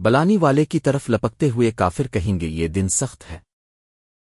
بلانی والے کی طرف لپکتے ہوئے کافر کہیں گے یہ دن سخت ہے۔